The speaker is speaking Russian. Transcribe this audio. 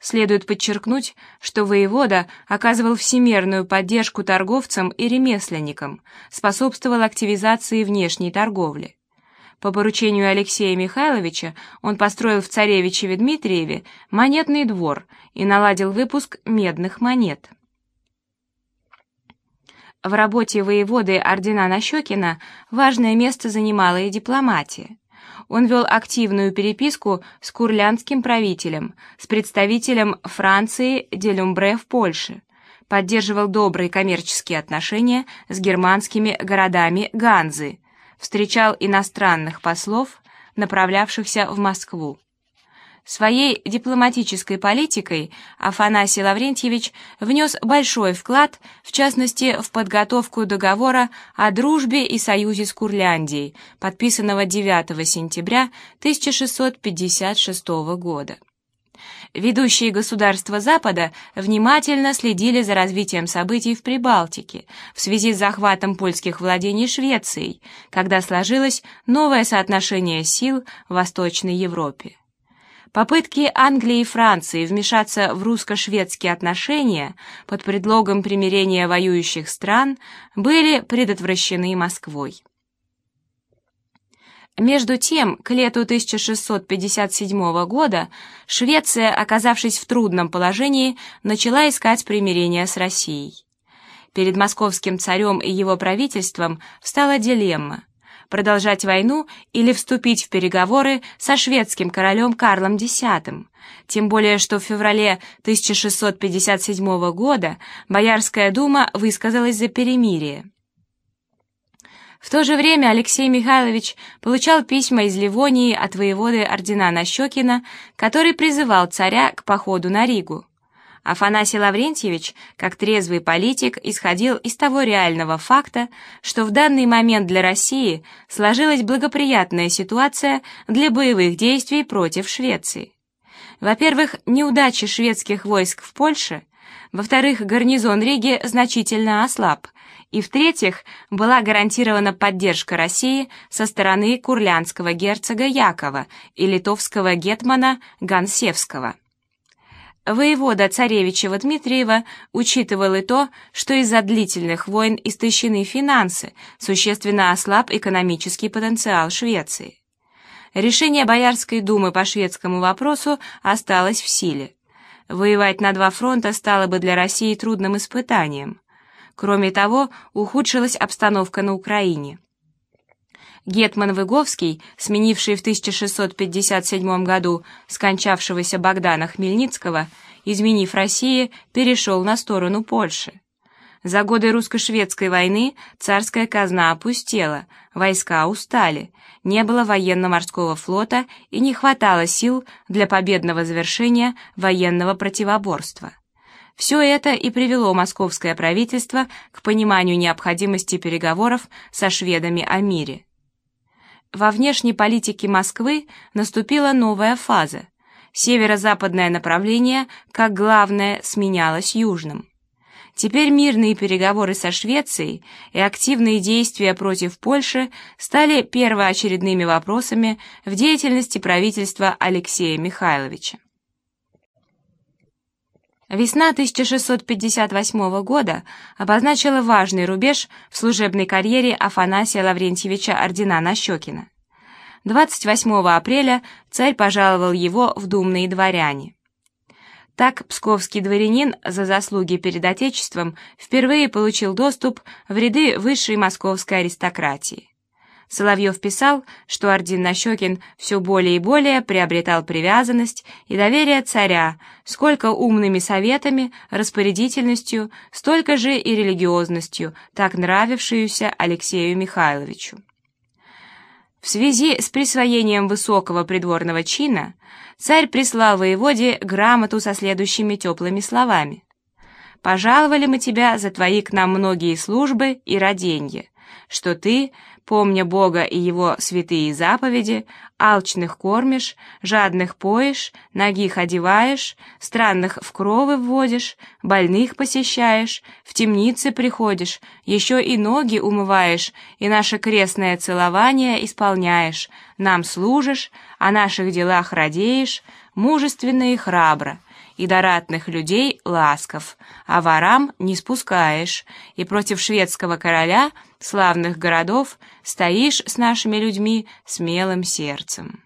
Следует подчеркнуть, что воевода оказывал всемерную поддержку торговцам и ремесленникам, способствовал активизации внешней торговли. По поручению Алексея Михайловича он построил в Царевичеве Дмитриеве монетный двор и наладил выпуск медных монет. В работе воеводы ордена Нащекина важное место занимала и дипломатия. Он вел активную переписку с курлянским правителем, с представителем Франции Делюмбре в Польше, поддерживал добрые коммерческие отношения с германскими городами Ганзы, встречал иностранных послов, направлявшихся в Москву. Своей дипломатической политикой Афанасий Лаврентьевич внес большой вклад, в частности, в подготовку договора о дружбе и союзе с Курляндией, подписанного 9 сентября 1656 года. Ведущие государства Запада внимательно следили за развитием событий в Прибалтике в связи с захватом польских владений Швецией, когда сложилось новое соотношение сил в Восточной Европе. Попытки Англии и Франции вмешаться в русско-шведские отношения под предлогом примирения воюющих стран были предотвращены Москвой. Между тем, к лету 1657 года Швеция, оказавшись в трудном положении, начала искать примирения с Россией. Перед московским царем и его правительством встала дилемма продолжать войну или вступить в переговоры со шведским королем Карлом X, тем более что в феврале 1657 года Боярская дума высказалась за перемирие. В то же время Алексей Михайлович получал письма из Ливонии от воеводы ордена Нащекина, который призывал царя к походу на Ригу. Афанасий Лаврентьевич, как трезвый политик, исходил из того реального факта, что в данный момент для России сложилась благоприятная ситуация для боевых действий против Швеции. Во-первых, неудачи шведских войск в Польше, во-вторых, гарнизон Риги значительно ослаб, и в-третьих, была гарантирована поддержка России со стороны курлянского герцога Якова и литовского гетмана Гансевского. Воевода царевичева Дмитриева учитывал и то, что из-за длительных войн истощены финансы, существенно ослаб экономический потенциал Швеции. Решение Боярской думы по шведскому вопросу осталось в силе. Воевать на два фронта стало бы для России трудным испытанием. Кроме того, ухудшилась обстановка на Украине. Гетман Выговский, сменивший в 1657 году скончавшегося Богдана Хмельницкого, изменив России, перешел на сторону Польши. За годы русско-шведской войны царская казна опустела, войска устали, не было военно-морского флота и не хватало сил для победного завершения военного противоборства. Все это и привело московское правительство к пониманию необходимости переговоров со шведами о мире. Во внешней политике Москвы наступила новая фаза. Северо-западное направление, как главное, сменялось южным. Теперь мирные переговоры со Швецией и активные действия против Польши стали первоочередными вопросами в деятельности правительства Алексея Михайловича. Весна 1658 года обозначила важный рубеж в служебной карьере Афанасия Лаврентьевича Ордена-Нащекина. 28 апреля царь пожаловал его в думные дворяне. Так псковский дворянин за заслуги перед Отечеством впервые получил доступ в ряды высшей московской аристократии. Соловьев писал, что Ордин Нащекин все более и более приобретал привязанность и доверие царя, сколько умными советами, распорядительностью, столько же и религиозностью, так нравившуюся Алексею Михайловичу. В связи с присвоением высокого придворного чина царь прислал воеводе грамоту со следующими теплыми словами. «Пожаловали мы тебя за твои к нам многие службы и роденья, что ты, помня Бога и Его святые заповеди, алчных кормишь, жадных поешь, ногих одеваешь, странных в кровы вводишь, больных посещаешь, в темницы приходишь, еще и ноги умываешь, и наше крестное целование исполняешь, нам служишь, о наших делах радеешь, мужественно и храбро, и до ратных людей ласков, а ворам не спускаешь, и против шведского короля славных городов стоишь с нашими людьми смелым сердцем».